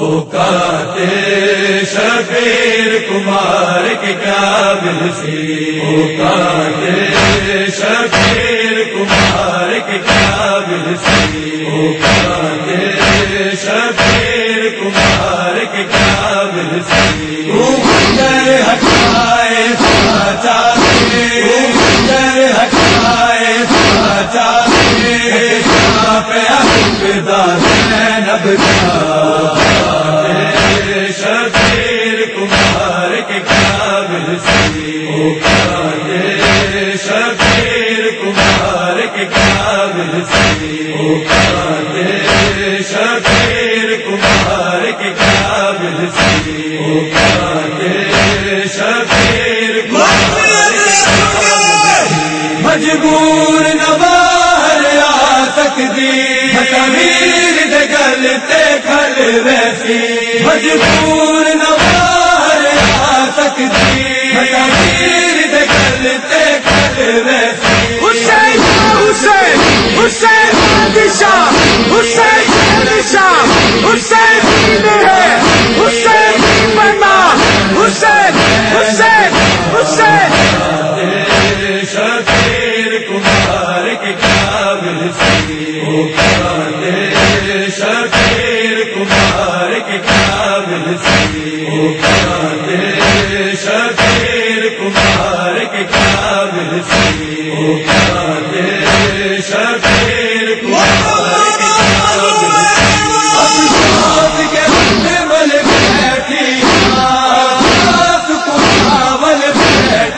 اوکاتے شبیر کمار کے قابل سے اوکاتے شبیر کمار کے قابل سے اوکاتے شبیر شیر کمار کے قابل سے۔ شیر مجبور نبار آ تقدیر۔ تمیر دگلتے ویسی۔ مجبور نبار آ تقدیر۔ تمیر دگلتے ویسی۔ حسین بادشاہ حسین بادشاہ، حسین ہے حسین بنا حسین حسین حسین۔ شیر کمار کے قابل شیر کمار کے قابل شیر کمار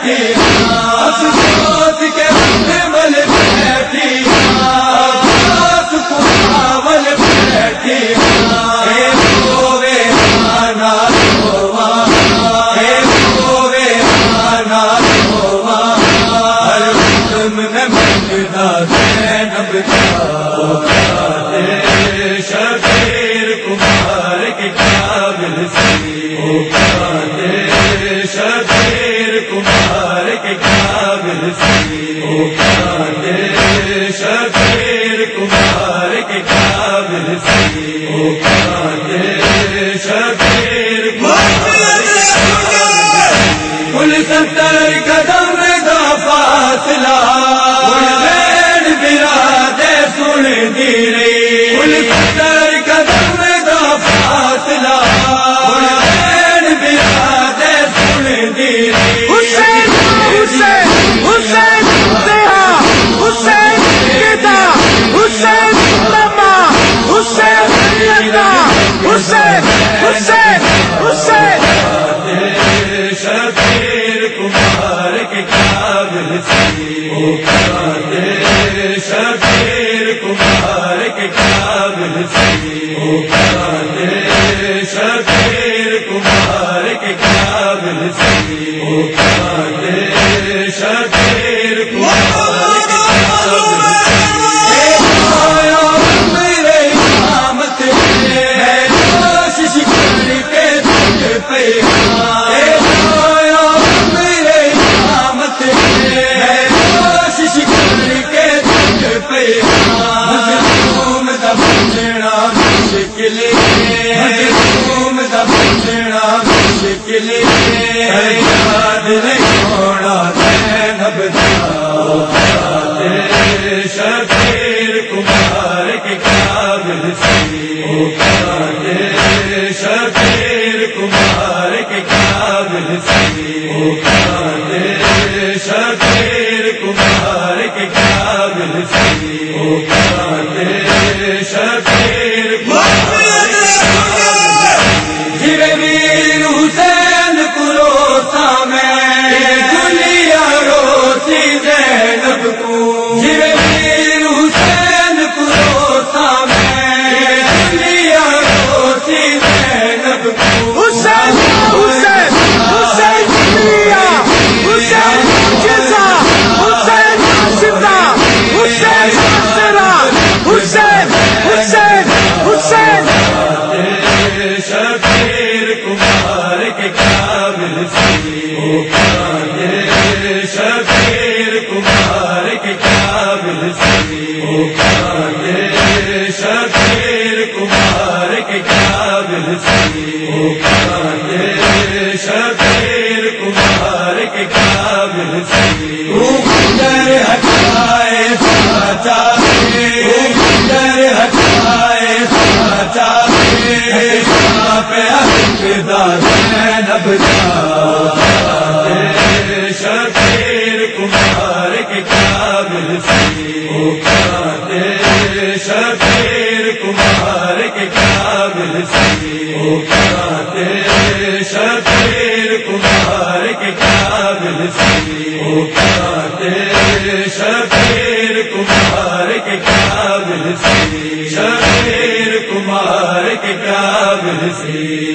کی شیر کمار کے قابل سے۔ شبیر کمار کے کام سے مشکلیں مشکلیں شرط ہے دار نب کمار کے قابل سی شبیر کمار کے قابل سی شبیر کمار کے قابل سی شبیر کمار کے قابل سی شبیر کمار کے قابل سی